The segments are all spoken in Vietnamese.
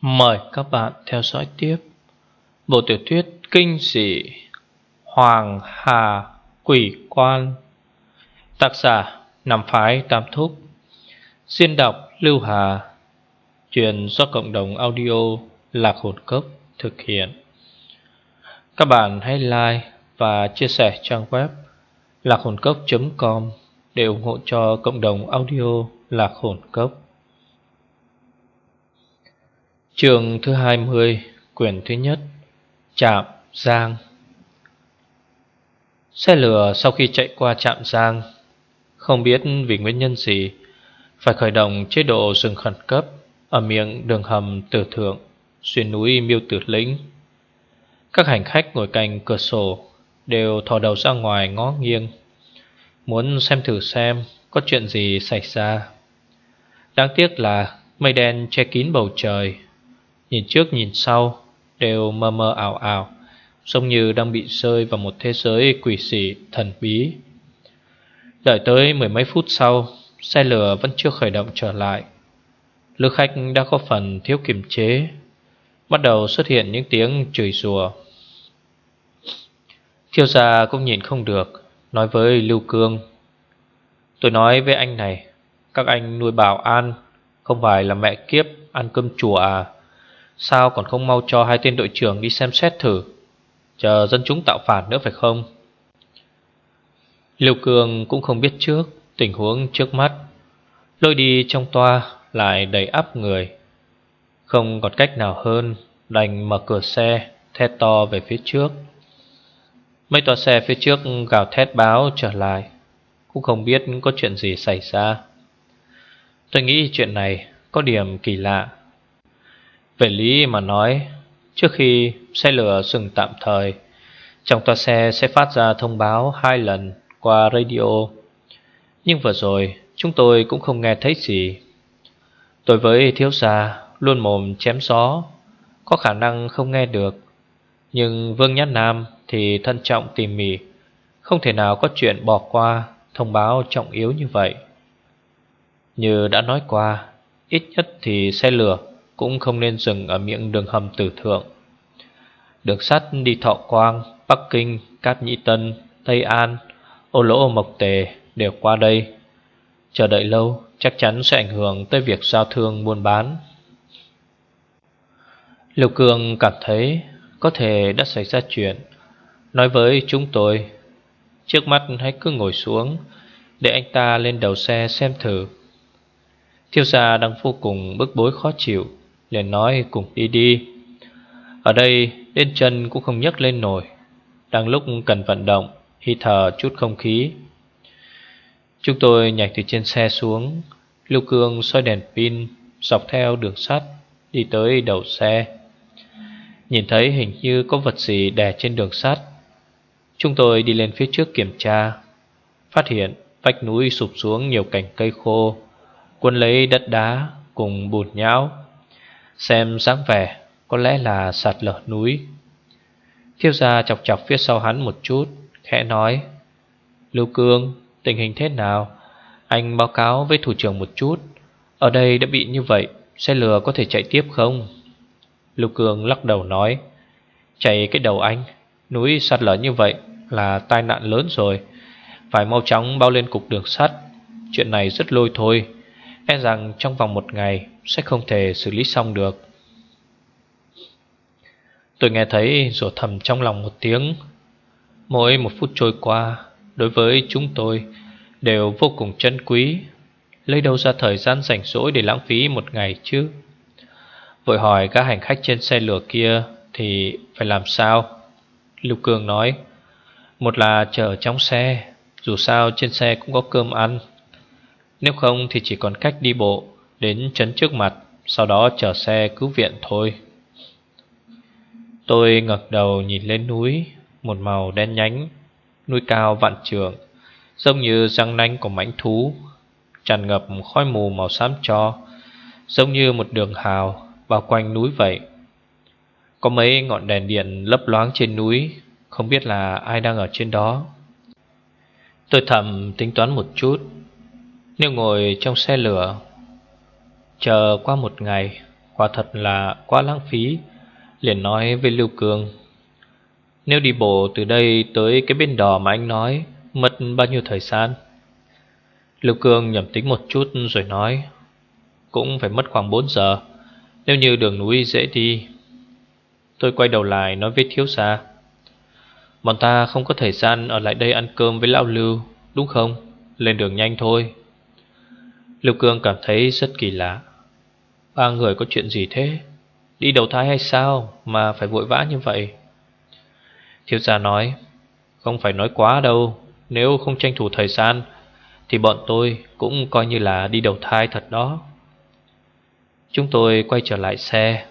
Mời các bạn theo dõi tiếp. Bộ tiểu thuyết kinh dị Hoàng Hà Quỷ Quan. Tác giả Nằm Phái Tam Thúc. Xuyên đọc Lưu Hà. Truyền do cộng đồng audio Lạc Hồn Cốc thực hiện. Các bạn hãy like và chia sẻ trang web lạc hồn cốc.com để ủng hộ cho cộng đồng audio Lạc Hồn Cốc. Trường thứ 20, quyển thứ nhất, Trạm Giang. Xe lửa sau khi chạy qua trạm Giang Không biết vì nguyên nhân gì Phải khởi động chế độ dừng khẩn cấp Ở miệng đường hầm tử thượng Xuyên núi miêu tử lĩnh. Các hành khách ngồi cạnh cửa sổ Đều thò đầu ra ngoài ngó nghiêng Muốn xem thử xem Có chuyện gì xảy ra. Đáng tiếc là mây đen che kín bầu trời Nhìn trước nhìn sau, Đều mơ mơ ảo ảo, Giống như đang bị rơi vào một thế giới quỷ dị thần bí. Đợi tới mười mấy phút sau, Xe lửa vẫn chưa khởi động trở lại. Lữ khách đã có phần thiếu kiềm chế, Bắt đầu xuất hiện những tiếng chửi rùa Thiêu gia cũng nhìn không được, Nói với Lưu Cương. Tôi nói với anh này, Các anh nuôi bảo an, Không phải là mẹ kiếp ăn cơm chùa à? Sao còn không mau cho hai tên đội trưởng đi xem xét thử? Chờ dân chúng tạo phản nữa phải không? Liêu Cường cũng không biết trước Tình huống trước mắt. Lôi đi trong toa lại đầy áp người. Không còn cách nào hơn Đành mở cửa xe Thét to về phía trước. Mấy toa xe phía trước gào thét báo trở lại. Cũng không biết có chuyện gì xảy ra. Tôi nghĩ chuyện này có điểm kỳ lạ về lý mà nói, Trước khi xe lửa dừng tạm thời, Trong toa xe sẽ phát ra thông báo hai lần qua radio. Nhưng vừa rồi, chúng tôi cũng không nghe thấy gì. Tôi với thiếu gia luôn mồm chém gió, Có khả năng không nghe được. Nhưng Vương Nhát Nam thì thân trọng tỉ mỉ, Không thể nào có chuyện bỏ qua thông báo trọng yếu như vậy. Như đã nói qua, Ít nhất thì xe lửa cũng không nên dừng ở miệng đường hầm tử thượng. Đường sắt đi Thọ Quang, Bắc Kinh, Cát Nhĩ Tân, Tây An, Ô Lỗ Mộc Tề đều qua đây. Chờ đợi lâu chắc chắn sẽ ảnh hưởng tới việc giao thương buôn bán. Liêu Cường cảm thấy có thể đã xảy ra chuyện. Nói với chúng tôi Trước mắt hãy cứ ngồi xuống Để anh ta lên đầu xe xem thử. Thiêu gia đang vô cùng bức bối khó chịu liền nói, cùng đi đi. Ở đây đến chân cũng không nhấc lên nổi. Đang lúc cần vận động, Hít thở chút không khí. Chúng tôi nhảy từ trên xe xuống. Lưu Cương soi đèn pin, Dọc theo đường sắt, Đi tới đầu xe. Nhìn thấy hình như có vật gì đè trên đường sắt. Chúng tôi đi lên phía trước kiểm tra. Phát hiện vách núi sụp xuống nhiều cành cây khô. Quân lấy đất đá cùng bùn nhão. Xem dáng vẻ, Có lẽ là sạt lở núi. Thiêu gia chọc chọc phía sau hắn một chút, Khẽ nói, Lưu Cương, tình hình thế nào? Anh báo cáo với thủ trưởng một chút. Ở đây đã bị như vậy, Xe lửa có thể chạy tiếp không? Lưu Cương lắc đầu nói, Chạy cái đầu anh, Núi sạt lở như vậy là tai nạn lớn rồi. Phải mau chóng bao lên cục đường sắt, Chuyện này rất lôi thôi. E rằng trong vòng một ngày Sẽ không thể xử lý xong được. Tôi nghe thấy rủa thầm trong lòng một tiếng. Mỗi một phút trôi qua, Đối với chúng tôi Đều vô cùng chân quý. Lấy đâu ra thời gian rảnh rỗi Để lãng phí một ngày chứ? Vội hỏi các hành khách trên xe lửa kia Thì phải làm sao? Lưu Cường nói, Một là chờ trong xe, Dù sao trên xe cũng có cơm ăn nếu không thì chỉ còn cách đi bộ, Đến trấn trước mặt, Sau đó chở xe cứu viện thôi. Tôi ngẩng đầu nhìn lên núi, Một màu đen nhánh, Núi cao vạn trường Giống như răng nanh của mãnh thú, Tràn ngập khói mù màu xám cho, Giống như một đường hào Bao quanh núi vậy. Có mấy ngọn đèn điện lấp loáng trên núi, Không biết là ai đang ở trên đó. Tôi thầm tính toán một chút nếu ngồi trong xe lửa, Chờ qua một ngày, Quả thật là quá lãng phí, Liền nói với Lưu Cường. Nếu đi bộ từ đây tới cái bên đò mà anh nói, Mất bao nhiêu thời gian? Lưu Cường nhầm tính một chút rồi nói, Cũng phải mất khoảng 4 giờ. Nếu như đường núi dễ đi, Tôi quay đầu lại nói với thiếu gia, Bọn ta không có thời gian ở lại đây ăn cơm với Lão Lưu, Đúng không? Lên đường nhanh thôi. Lưu Cương cảm thấy rất kỳ lạ. Ba người có chuyện gì thế? Đi đầu thai hay sao mà phải vội vã như vậy? Thiếu gia nói, Không phải nói quá đâu. Nếu không tranh thủ thời gian, Thì bọn tôi cũng coi như là đi đầu thai thật đó. Chúng tôi quay trở lại xe.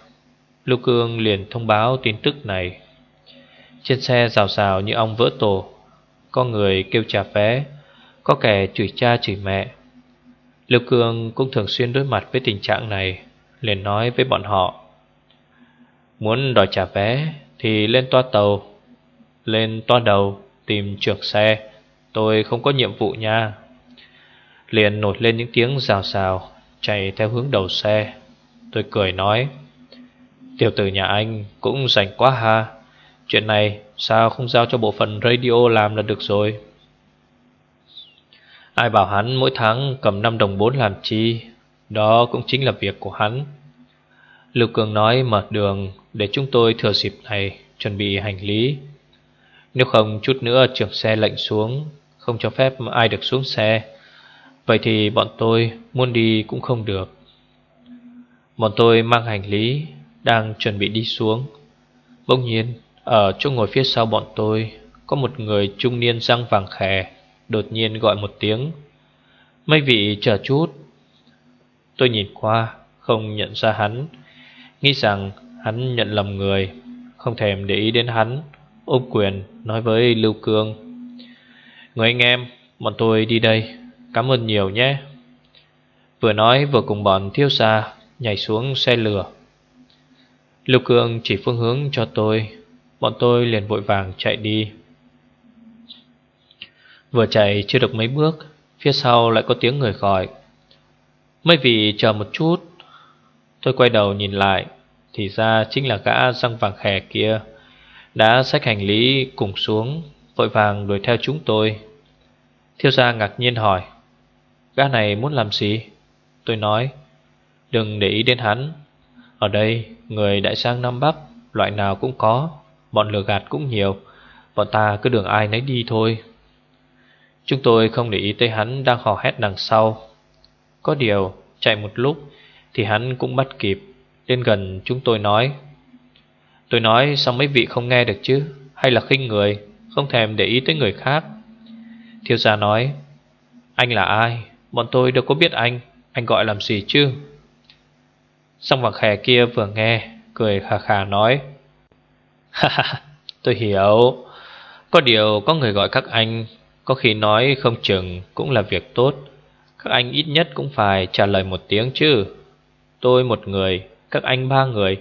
Lưu Cương liền thông báo tin tức này. Trên xe rào rào như ong vỡ tổ. Có người kêu trả vé Có kẻ chửi cha chửi mẹ. Lưu Cương cũng thường xuyên đối mặt với tình trạng này, liền nói với bọn họ, Muốn đòi trả vé Thì lên toa tàu, Lên toa đầu Tìm trưởng xe. Tôi không có nhiệm vụ nha. Liền nổi lên những tiếng rào rào Chạy theo hướng đầu xe. Tôi cười nói, Tiểu tử nhà anh cũng rảnh quá ha. Chuyện này sao không giao cho bộ phận radio làm là được rồi? Ai bảo hắn mỗi tháng cầm 5 đồng 4 làm chi? Đó cũng chính là việc của hắn. Lưu Cường nói mở đường để chúng tôi thừa dịp này chuẩn bị hành lý. Nếu không chút nữa trưởng xe lệnh xuống, Không cho phép ai được xuống xe. Vậy thì bọn tôi muốn đi cũng không được. Bọn tôi mang hành lý, Đang chuẩn bị đi xuống. Bỗng nhiên, Ở chỗ ngồi phía sau bọn tôi, Có một người trung niên răng vàng khè. Đột nhiên gọi một tiếng. Mấy vị chờ chút. Tôi nhìn qua, Không nhận ra hắn. Nghĩ rằng hắn nhận lầm người, Không thèm để ý đến hắn, Ôm quyền nói với Lưu Cương. Người anh em, Bọn tôi đi đây. Cảm ơn nhiều nhé. Vừa nói vừa cùng bọn thiếu xa Nhảy xuống xe lửa. Lưu Cương chỉ phương hướng cho tôi. Bọn tôi liền vội vàng chạy đi. Vừa chạy chưa được mấy bước, Phía sau lại có tiếng người gọi. Mấy vị chờ một chút. Tôi quay đầu nhìn lại, Thì ra chính là gã răng vàng khè kia. Đã xách hành lý cùng xuống, Vội vàng đuổi theo chúng tôi. Thiêu gia ngạc nhiên hỏi, Gã này muốn làm gì? Tôi nói, Đừng để ý đến hắn. Ở đây, người đại sang Nam Bắc, Loại nào cũng có, Bọn lừa gạt cũng nhiều. Bọn ta cứ đường ai nấy đi thôi. Chúng tôi không để ý tới hắn đang hò hét đằng sau. Có điều, chạy một lúc Thì hắn cũng bắt kịp Lên gần chúng tôi nói Tôi nói sao mấy vị không nghe được chứ? Hay là khinh người, Không thèm để ý tới người khác? Thiếu gia nói, Anh là ai? Bọn tôi đâu có biết anh. Anh gọi làm gì chứ? Xong vàng khè kia vừa nghe, Cười khà khà nói Ha ha, tôi hiểu. Có điều có người gọi các anh có khi nói không chừng cũng là việc tốt. Các anh ít nhất cũng phải trả lời một tiếng chứ. Tôi một người, các anh ba người.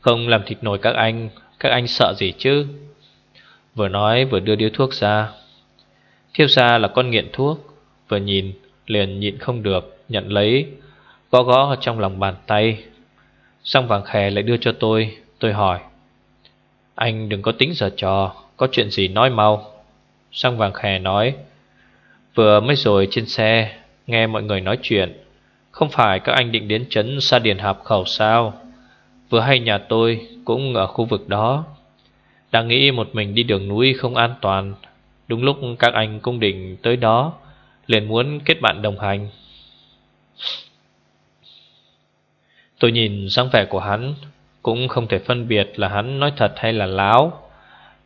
Không làm thịt nổi các anh Các anh sợ gì chứ? Vừa nói vừa đưa điếu thuốc ra. Thiêu ra là con nghiện thuốc. Vừa nhìn liền nhịn không được Nhận lấy Gõ gõ trong lòng bàn tay. Xong vàng khè lại đưa cho tôi. Tôi hỏi Anh đừng có tính giờ trò Có chuyện gì nói mau. Sang vàng khè nói, Vừa mới rồi trên xe, Nghe mọi người nói chuyện. Không phải các anh định đến trấn Sa Điền Hạp Khẩu sao? Vừa hay nhà tôi Cũng ở khu vực đó. Đang nghĩ một mình đi đường núi không an toàn. Đúng lúc các anh cũng định tới đó, liền muốn kết bạn đồng hành. Tôi nhìn dáng vẻ của hắn, Cũng không thể phân biệt là hắn nói thật hay là láo.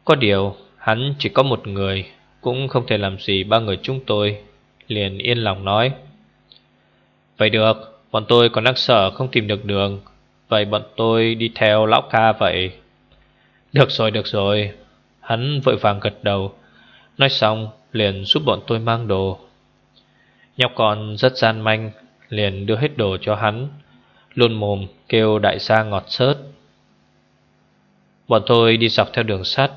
Có điều, hắn chỉ có một người cũng không thể làm gì, ba người chúng tôi Liền yên lòng nói. Vậy được, Bọn tôi còn đang sợ không tìm được đường. Vậy bọn tôi đi theo lão ca vậy. Được rồi được rồi. Hắn vội vàng gật đầu. Nói xong, liền giúp bọn tôi mang đồ. Nhóc con rất gian manh, Liền đưa hết đồ cho hắn. Luôn mồm kêu đại gia ngọt sớt. Bọn tôi đi dọc theo đường sắt,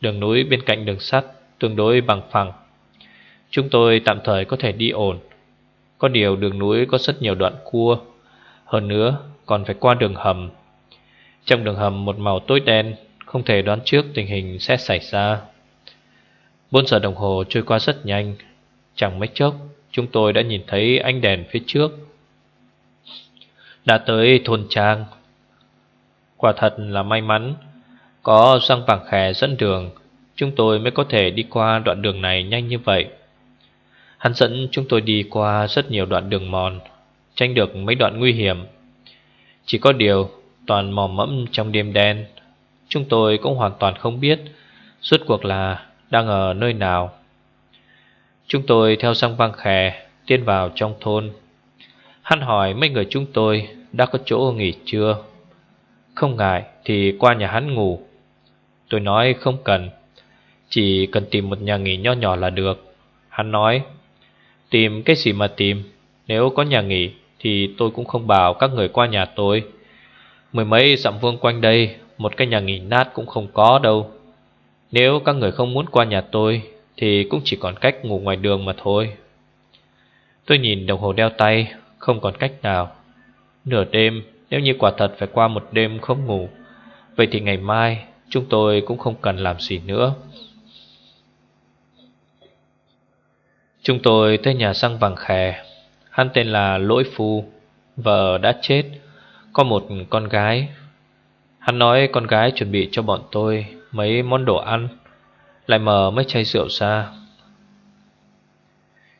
Đường núi bên cạnh đường sắt tương đối bằng phẳng. Chúng tôi tạm thời có thể đi ổn. Có điều đường núi có rất nhiều đoạn cua. Hơn nữa, còn phải qua đường hầm. Trong đường hầm một màu tối đen Không thể đoán trước tình hình sẽ xảy ra. 4 giờ đồng hồ trôi qua rất nhanh. Chẳng mấy chốc Chúng tôi đã nhìn thấy ánh đèn phía trước. Đã tới thôn trang. Quả thật là may mắn. Có răng vàng khè dẫn đường. Chúng tôi mới có thể đi qua đoạn đường này nhanh như vậy. Hắn dẫn chúng tôi đi qua rất nhiều đoạn đường mòn Tranh được mấy đoạn nguy hiểm. Chỉ có điều, toàn mò mẫm trong đêm đen, Chúng tôi cũng hoàn toàn không biết Suốt cuộc là đang ở nơi nào. Chúng tôi theo sang băng khè, Tiến vào trong thôn. Hắn hỏi mấy người chúng tôi Đã có chỗ nghỉ chưa? Không ngại thì qua nhà hắn ngủ. Tôi nói không cần. Chỉ cần tìm một nhà nghỉ nho nhỏ là được. Hắn nói, Tìm cái gì mà tìm? Nếu có nhà nghỉ Thì tôi cũng không bảo các người qua nhà tôi. Mười mấy dặm vương quanh đây, Một cái nhà nghỉ nát cũng không có đâu. Nếu các người không muốn qua nhà tôi Thì cũng chỉ còn cách ngủ ngoài đường mà thôi. Tôi nhìn đồng hồ đeo tay, Không còn cách nào. Nửa đêm, Nếu như quả thật phải qua một đêm không ngủ, Vậy thì ngày mai Chúng tôi cũng không cần làm gì nữa. Chúng tôi tới nhà xăng vàng khè. Hắn tên là Lỗi Phu, Vợ đã chết. Có một con gái. Hắn nói, con gái chuẩn bị cho bọn tôi Mấy món đồ ăn, Lại mở mấy chai rượu ra.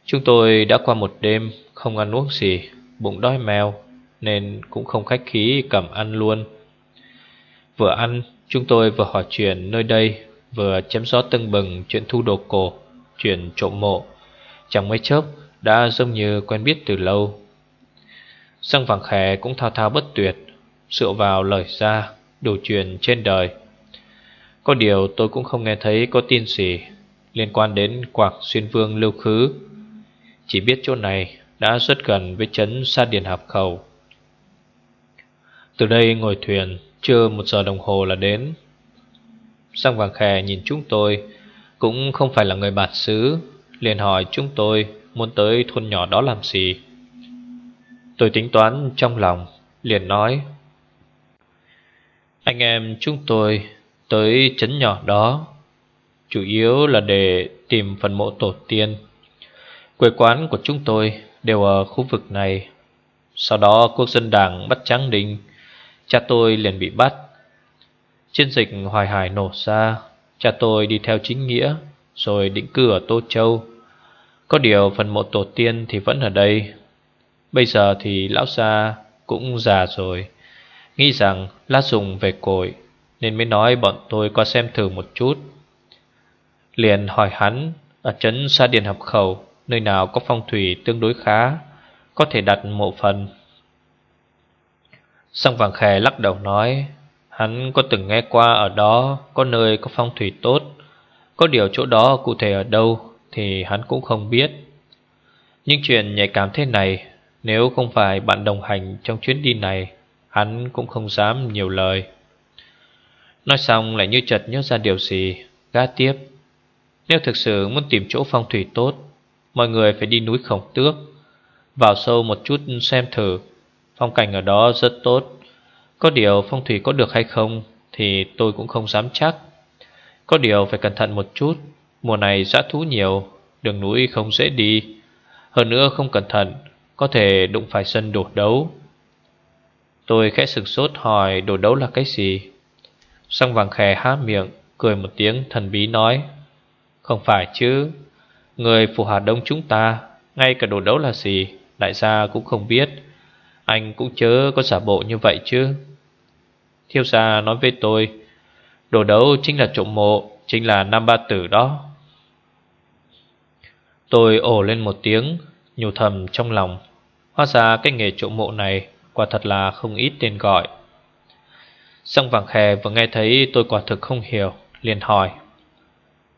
Chúng tôi đã qua một đêm, Không ăn uống gì, Bụng đói mèo Nên cũng không khách khí cầm ăn luôn. Vừa ăn, Chúng tôi vừa hỏi chuyện nơi đây, Vừa chém gió tưng bừng chuyện thu đồ cổ, Chuyện trộm mộ. Chẳng mấy chốc, đã giống như quen biết từ lâu. Sang vàng khè cũng thao thao bất tuyệt, Dựa vào lời ra, Đủ chuyện trên đời. Có điều tôi cũng không nghe thấy có tin gì Liên quan đến quạc xuyên vương lưu khứ. Chỉ biết chỗ này đã rất gần với trấn Sa Điền Hạp Khẩu. Từ đây ngồi thuyền Chưa một giờ đồng hồ là đến. Sang vàng khè nhìn chúng tôi, Cũng không phải là người bạt xứ liền hỏi chúng tôi muốn tới thôn nhỏ đó làm gì. Tôi tính toán trong lòng, liền nói Anh em chúng tôi tới chấn nhỏ đó Chủ yếu là để tìm phần mộ tổ tiên. Quê quán của chúng tôi đều ở khu vực này. Sau đó quốc dân đảng bắt Tráng Đình Cha tôi liền bị bắt. Chiến dịch hoài hải nổ ra Cha tôi đi theo chính nghĩa rồi định cư ở Tô Châu. Có điều phần mộ tổ tiên thì vẫn ở đây. Bây giờ thì lão gia cũng già rồi, nghĩ rằng lát dùng về cội nên mới nói bọn tôi qua xem thử một chút. Liền hỏi hắn ở trấn Sa Điền Hợp Khẩu nơi nào có phong thủy tương đối khá, có thể đặt mộ phần. Song Vàng Khè lắc đầu nói, hắn có từng nghe qua ở đó có nơi có phong thủy tốt, có điều chỗ đó cụ thể ở đâu Thì hắn cũng không biết. Nhưng chuyện nhạy cảm thế này, Nếu không phải bạn đồng hành trong chuyến đi này, Hắn cũng không dám nhiều lời. Nói xong lại như chợt nhớ ra điều gì Gá tiếp. Nếu thực sự muốn tìm chỗ phong thủy tốt, Mọi người phải đi núi khổng tước, Vào sâu một chút xem thử. Phong cảnh ở đó rất tốt. Có điều phong thủy có được hay không Thì tôi cũng không dám chắc có điều phải cẩn thận một chút. Mùa này giã thú nhiều, Đường núi không dễ đi. Hơn nữa không cẩn thận, Có thể đụng phải sân đổ đấu. Tôi khẽ sực sốt hỏi, đổ đấu là cái gì? Sang vàng khè há miệng, Cười một tiếng thần bí nói, Không phải chứ. Người phù hà đông chúng ta, Ngay cả đồ đấu là gì, Đại gia cũng không biết. Anh cũng chớ có giả bộ như vậy chứ. Thiêu gia nói với tôi Đồ đấu chính là trộm mộ, Chính là Nam Ba Tử đó. Tôi ổ lên một tiếng, Nhủ thầm trong lòng. Hóa ra cái nghề trộm mộ này Quả thật là không ít tên gọi. Sông vàng khè vừa nghe thấy tôi quả thực không hiểu, liền hỏi.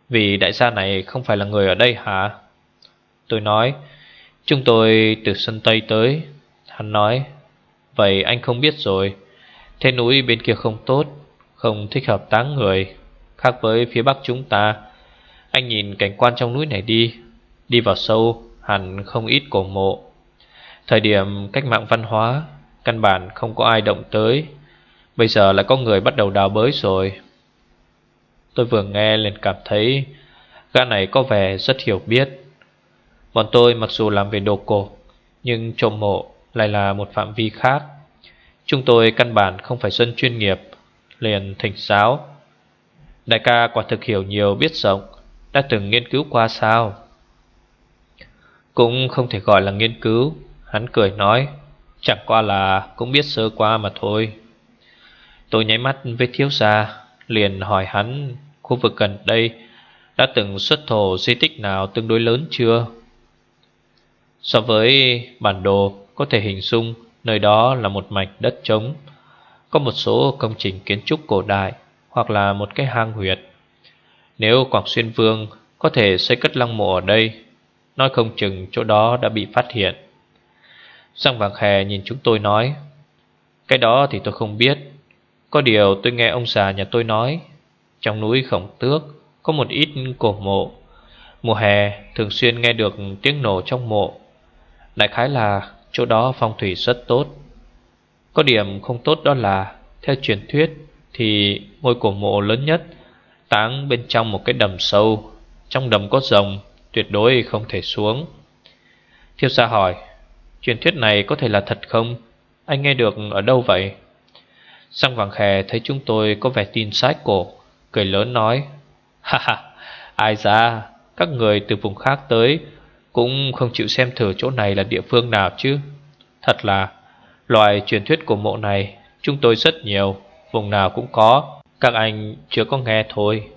Vì đại gia này không phải là người ở đây hả? Tôi nói, Chúng tôi từ sân Tây tới. Hắn nói, Vậy anh không biết rồi, Thế núi bên kia không tốt không thích hợp táng người. Khác với phía bắc chúng ta, Anh nhìn cảnh quan trong núi này đi. Đi vào sâu, hẳn không ít cổ mộ. Thời điểm cách mạng văn hóa, Căn bản không có ai động tới. Bây giờ lại có người bắt đầu đào bới rồi. Tôi vừa nghe liền cảm thấy, Gã này có vẻ rất hiểu biết. Bọn tôi mặc dù làm về đồ cổ, Nhưng trộm mộ lại là một phạm vi khác. Chúng tôi căn bản không phải dân chuyên nghiệp. Liền thỉnh giáo. Đại ca quả thực hiểu nhiều biết rộng, Đã từng nghiên cứu qua sao? Cũng không thể gọi là nghiên cứu, Hắn cười nói, Chẳng qua là cũng biết sơ qua mà thôi. Tôi nháy mắt với thiếu gia, Liền hỏi hắn, Khu vực gần đây Đã từng xuất thổ di tích nào tương đối lớn chưa? So với bản đồ Có thể hình dung, Nơi đó là một mạch đất trống. Có một số công trình kiến trúc cổ đại Hoặc là một cái hang huyệt. Nếu Quảng Xuyên Vương Có thể xây cất lăng mộ ở đây, Nói không chừng chỗ đó đã bị phát hiện. Sang vàng khè nhìn chúng tôi nói, Cái đó thì tôi không biết. Có điều tôi nghe ông già nhà tôi nói, Trong núi khổng tước Có một ít cổ mộ. Mùa hè thường xuyên nghe được tiếng nổ trong mộ. Đại khái là chỗ đó phong thủy rất tốt. Có điểm không tốt đó là, Theo truyền thuyết, Thì ngôi cổ mộ lớn nhất Táng bên trong một cái đầm sâu. Trong đầm có rồng, Tuyệt đối không thể xuống. Thiêu xa hỏi, Truyền thuyết này có thể là thật không? Anh nghe được ở đâu vậy? Sang vàng khè thấy chúng tôi có vẻ tin sái cổ, Cười lớn nói, Ha ha, Ai ra, Các người từ vùng khác tới Cũng không chịu xem thử chỗ này là địa phương nào chứ? Thật là Loại truyền thuyết của mộ này, Chúng tôi rất nhiều, Vùng nào cũng có, Các anh chưa có nghe thôi.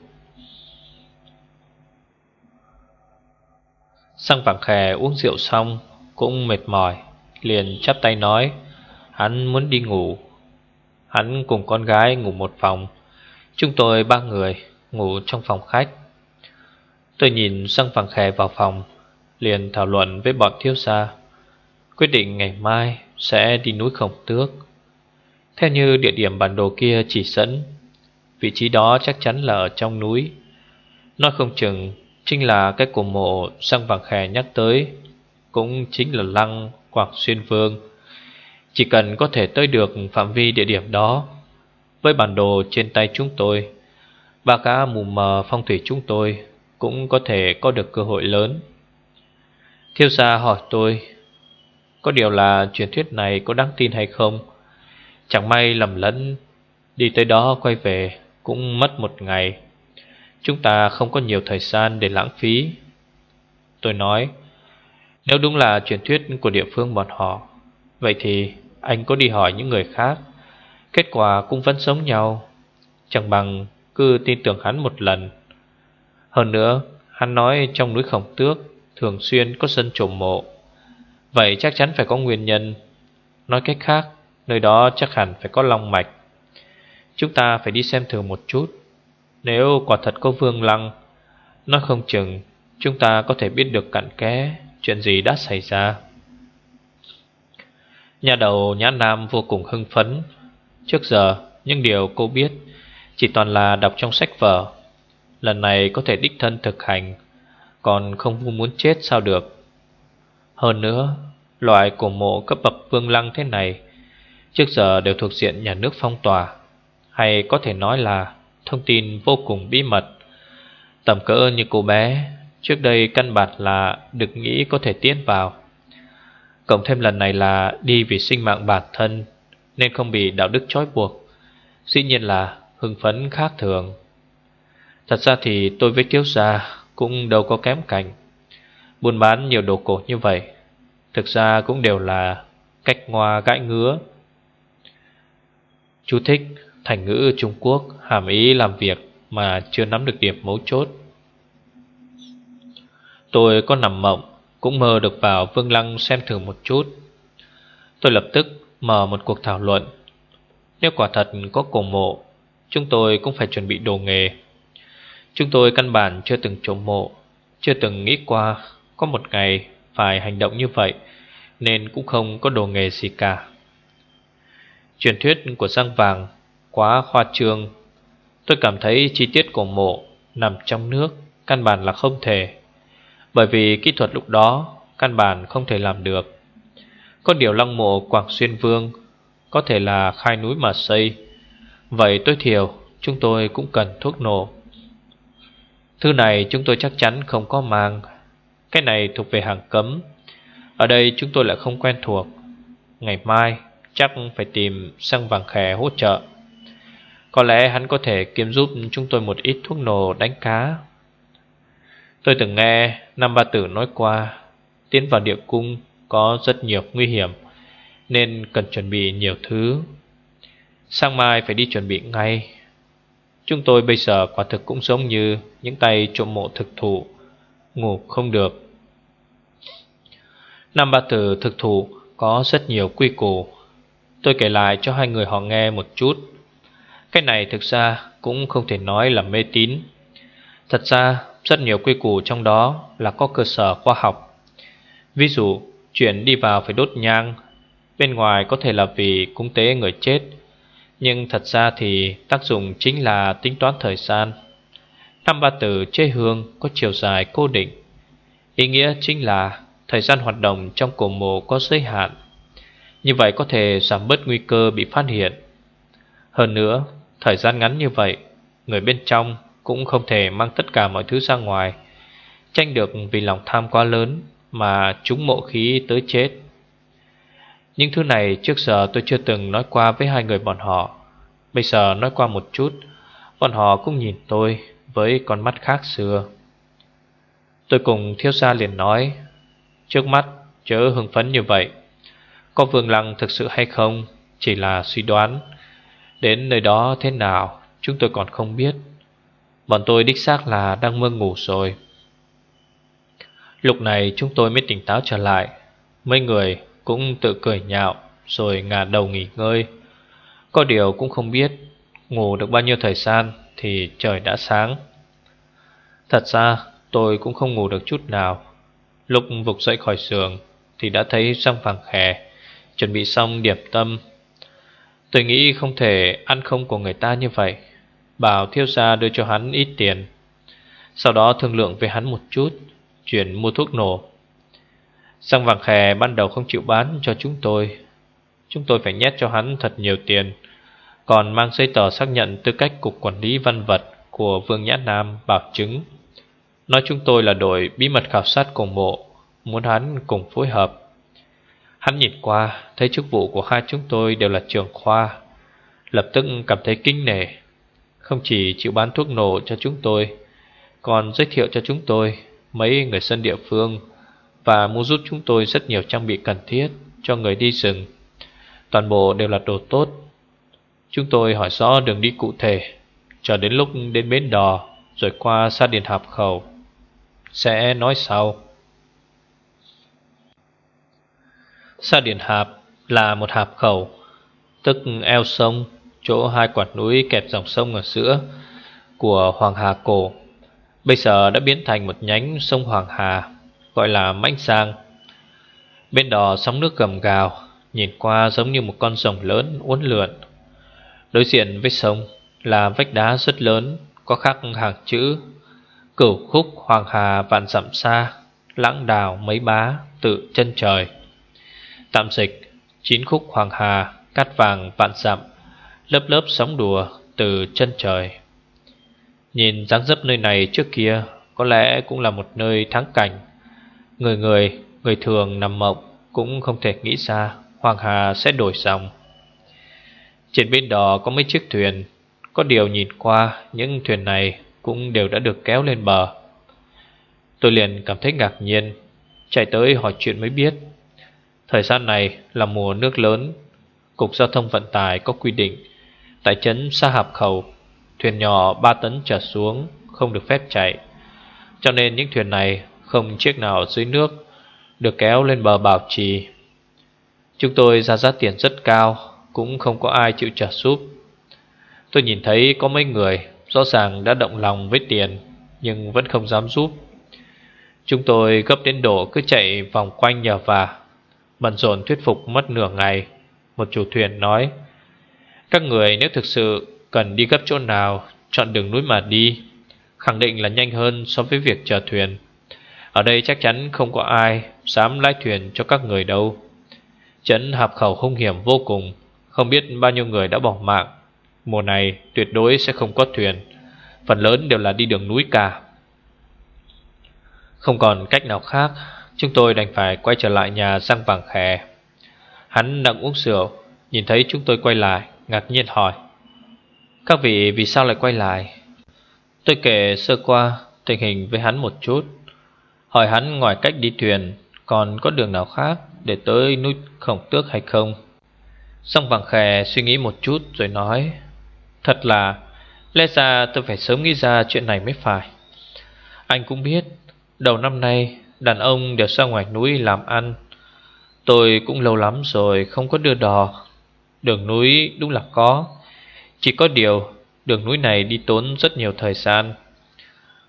Sang vàng khè uống rượu xong, cũng mệt mỏi, Liền chắp tay nói, Hắn muốn đi ngủ. Hắn cùng con gái ngủ một phòng, Chúng tôi ba người ngủ trong phòng khách. Tôi nhìn sang vàng khè vào phòng, Liền thảo luận với bọn thiếu gia, Quyết định ngày mai sẽ đi núi khổng tước Theo như địa điểm bản đồ kia chỉ dẫn Vị trí đó chắc chắn là ở trong núi Nói không chừng Chính là cái cổ mộ sang vàng khè nhắc tới cũng chính là lăng hoặc Xuyên Vương. Chỉ cần có thể tới được phạm vi địa điểm đó, với bản đồ trên tay chúng tôi, và cả mù mờ phong thủy chúng tôi cũng có thể có được cơ hội lớn. Thiêu gia hỏi tôi, có điều là truyền thuyết này có đáng tin hay không? Chẳng may lầm lẫn, đi tới đó quay về cũng mất một ngày. Chúng ta không có nhiều thời gian để lãng phí. Tôi nói, nếu đúng là truyền thuyết của địa phương bọn họ Vậy thì anh có đi hỏi những người khác Kết quả cũng vẫn giống nhau Chẳng bằng cứ tin tưởng hắn một lần Hơn nữa Hắn nói trong núi khổng tước Thường xuyên có sân trộm mộ Vậy chắc chắn phải có nguyên nhân. Nói cách khác, Nơi đó chắc hẳn phải có long mạch. Chúng ta phải đi xem thử một chút. Nếu quả thật có vương lăng, Nói không chừng Chúng ta có thể biết được cặn kẽ Chuyện gì đã xảy ra. Nhà đầu Nhã Nam vô cùng hưng phấn. Trước giờ, những điều cô biết Chỉ toàn là đọc trong sách vở. Lần này có thể đích thân thực hành, Còn không muốn chết sao được. Hơn nữa Loại cổ mộ cấp bậc vương lăng thế này, Trước giờ đều thuộc diện nhà nước phong tỏa. Hay có thể nói là Thông tin vô cùng bí mật, Tầm cỡ như cô bé, Trước đây căn bản là được nghĩ có thể tiến vào. Cộng thêm lần này là đi vì sinh mạng bản thân, Nên không bị đạo đức trói buộc, Dĩ nhiên là hưng phấn khác thường. Thật ra thì tôi với thiếu gia cũng đâu có kém cảnh. Buôn bán nhiều đồ cổ như vậy. Thực ra cũng đều là cách ngoa gãi ngứa. Chú thích thành ngữ Trung Quốc, hàm ý làm việc mà chưa nắm được điểm mấu chốt. Tôi có nằm mộng, Cũng mơ được vào Vương Lăng xem thử một chút. Tôi lập tức mở một cuộc thảo luận. Nếu quả thật có cổ mộ, Chúng tôi cũng phải chuẩn bị đồ nghề. Chúng tôi căn bản chưa từng trộm mộ, Chưa từng nghĩ qua có một ngày phải hành động như vậy, Nên cũng không có đồ nghề gì cả. Truyền thuyết của Giang Vàng Quá khoa trương. Tôi cảm thấy chi tiết của mộ Nằm trong nước, Căn bản là không thể. Bởi vì kỹ thuật lúc đó Căn bản không thể làm được. Có điều lăng mộ Quảng Xuyên Vương Có thể là khai núi mà xây. Vậy tối thiểu, chúng tôi cũng cần thuốc nổ. Thứ này chúng tôi chắc chắn không có mang. Cái này thuộc về hàng cấm. Ở đây chúng tôi lại không quen thuộc. Ngày mai, chắc phải tìm sang vàng khè hỗ trợ. Có lẽ hắn có thể kiếm giúp chúng tôi một ít thuốc nổ đánh cá. Tôi từng nghe Nam Ba Tử nói qua, Tiến vào địa cung có rất nhiều nguy hiểm, Nên cần chuẩn bị nhiều thứ. Sang mai phải đi chuẩn bị ngay. Chúng tôi bây giờ quả thực cũng giống như Những tay trộm mộ thực thụ. Ngủ không được. Nam Ba Tử thực thụ có rất nhiều quy củ. Tôi kể lại cho hai người họ nghe một chút. Cái này thực ra cũng không thể nói là mê tín. Thật ra, rất nhiều quy củ trong đó là có cơ sở khoa học. Ví dụ, chuyện đi vào phải đốt nhang, Bên ngoài có thể là vì cúng tế người chết. Nhưng thật ra thì tác dụng chính là tính toán thời gian. Năm ba từ chê hương có chiều dài cố định. Ý nghĩa chính là thời gian hoạt động trong cổ mộ có giới hạn. Như vậy có thể giảm bớt nguy cơ bị phát hiện. Hơn nữa, thời gian ngắn như vậy Người bên trong cũng không thể mang tất cả mọi thứ ra ngoài. Tranh được vì lòng tham quá lớn Mà chúng mộ khí tới chết. Những thứ này trước giờ tôi chưa từng nói qua với hai người bọn họ. Bây giờ nói qua một chút Bọn họ cũng nhìn tôi với con mắt khác xưa. Tôi cùng thiếu gia liền nói, Trước mắt, chớ hưng phấn như vậy. Có vương lăng thực sự hay không Chỉ là suy đoán. Đến nơi đó thế nào, Chúng tôi còn không biết. Bọn tôi đích xác là đang mơ ngủ rồi. Lúc này chúng tôi mới tỉnh táo trở lại. Mấy người cũng tự cười nhạo, Rồi ngả đầu nghỉ ngơi. Có điều cũng không biết Ngủ được bao nhiêu thời gian. Thì trời đã sáng. Thật ra, tôi cũng không ngủ được chút nào. Lúc vục dậy khỏi giường Thì đã thấy răng vàng khè, Chuẩn bị xong điểm tâm. Tôi nghĩ không thể ăn không của người ta như vậy. Bảo thiếu gia đưa cho hắn ít tiền. Sau đó thương lượng với hắn một chút, Chuyển mua thuốc nổ. Răng vàng khè ban đầu không chịu bán cho chúng tôi. Chúng tôi phải nhét cho hắn thật nhiều tiền. Còn mang giấy tờ xác nhận tư cách Cục Quản lý Văn vật của Vương Nhã Nam bảo chứng. Nói chúng tôi là đội bí mật khảo sát cùng bộ, Muốn hắn cùng phối hợp. Hắn nhìn qua, Thấy chức vụ của hai chúng tôi đều là trường khoa, Lập tức cảm thấy kinh nể. Không chỉ chịu bán thuốc nổ cho chúng tôi, Còn giới thiệu cho chúng tôi Mấy người dân địa phương Và mua giúp chúng tôi rất nhiều trang bị cần thiết Cho người đi rừng. Toàn bộ đều là đồ tốt. Chúng tôi hỏi rõ đường đi cụ thể Chờ đến lúc đến bến đò, Rồi qua xa điện hạp khẩu, Sẽ nói sau. Sa Điện Hạp là một hạp khẩu, Tức eo sông, Chỗ hai quạt núi kẹp dòng sông ở giữa Của Hoàng Hà Cổ. Bây giờ đã biến thành một nhánh sông Hoàng Hà, Gọi là Mãnh Giang. Bên đò sóng nước gầm gào, Nhìn qua giống như một con rồng lớn uốn lượn. Đối diện với sông là vách đá rất lớn Có khắc hàng chữ. Cửu khúc Hoàng Hà vạn dặm xa Lãng đào mấy bá tự chân trời. Tạm dịch Chín khúc Hoàng Hà Cát vàng vạn dặm Lớp lớp sóng đùa từ chân trời. Nhìn dáng dấp nơi này trước kia Có lẽ cũng là một nơi thắng cảnh. Người người, người thường nằm mộng Cũng không thể nghĩ ra Hoàng Hà sẽ đổi dòng. Trên bên đó có mấy chiếc thuyền. Có điều nhìn qua, Những thuyền này cũng đều đã được kéo lên bờ. Tôi liền cảm thấy ngạc nhiên, Chạy tới hỏi chuyện mới biết. Thời gian này là mùa nước lớn, Cục Giao thông Vận tải có quy định, Tại trấn Sa Hạp Khẩu, Thuyền nhỏ 3 tấn trở xuống, Không được phép chạy. Cho nên những thuyền này không chiếc nào dưới nước Được kéo lên bờ bảo trì. Chúng tôi ra giá tiền rất cao cũng không có ai chịu trả giúp. Tôi nhìn thấy có mấy người, Rõ ràng đã động lòng với tiền, Nhưng vẫn không dám giúp. Chúng tôi gấp đến độ cứ chạy vòng quanh nhà và Bận rộn thuyết phục mất nửa ngày. Một chủ thuyền nói, Các người nếu thực sự cần đi gấp chỗ nào, Chọn đường núi mà đi, Khẳng định là nhanh hơn so với việc chờ thuyền. Ở đây chắc chắn không có ai Dám lái thuyền cho các người đâu. Trấn hạp khẩu hung hiểm vô cùng. Không biết bao nhiêu người đã bỏ mạng. Mùa này, tuyệt đối sẽ không có thuyền. Phần lớn đều là đi đường núi cả. Không còn cách nào khác, Chúng tôi đành phải quay trở lại nhà răng vàng khè. Hắn đang uống rượu, Nhìn thấy chúng tôi quay lại, Ngạc nhiên hỏi. Các vị vì sao lại quay lại? Tôi kể sơ qua tình hình với hắn một chút. Hỏi hắn ngoài cách đi thuyền, Còn có đường nào khác Để tới núi khổng tước hay không? Song vàng khè suy nghĩ một chút rồi nói, Thật là, Lẽ ra tôi phải sớm nghĩ ra chuyện này mới phải. Anh cũng biết, Đầu năm nay, Đàn ông đều ra ngoài núi làm ăn. Tôi cũng lâu lắm rồi không có đưa đò. Đường núi đúng là có. Chỉ có điều, Đường núi này đi tốn rất nhiều thời gian.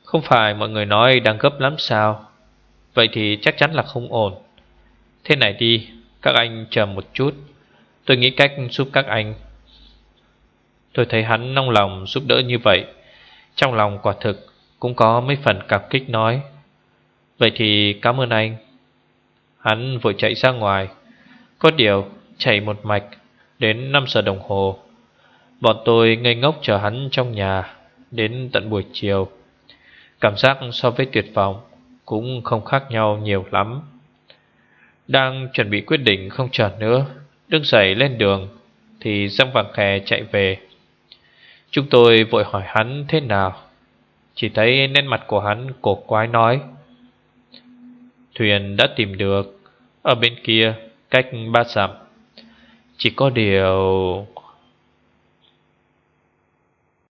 Không phải mọi người nói đang gấp lắm sao? Vậy thì chắc chắn là không ổn. Thế này đi, Các anh chờ một chút. Tôi nghĩ cách giúp các anh. Tôi thấy hắn nông lòng giúp đỡ như vậy. Trong lòng quả thực Cũng có mấy phần cảm kích nói. Vậy thì cảm ơn anh. Hắn vội chạy ra ngoài. Có điều chạy một mạch Đến 5 giờ đồng hồ. Bọn tôi ngây ngốc chờ hắn trong nhà Đến tận buổi chiều. Cảm giác so với tuyệt vọng Cũng không khác nhau nhiều lắm. Đang chuẩn bị quyết định không chờ nữa Đứng dậy lên đường, Thì Giang Vàng Khè chạy về. Chúng tôi vội hỏi hắn thế nào. Chỉ thấy nét mặt của hắn cổ quái nói, Thuyền đã tìm được Ở bên kia cách ba dặm. Chỉ có điều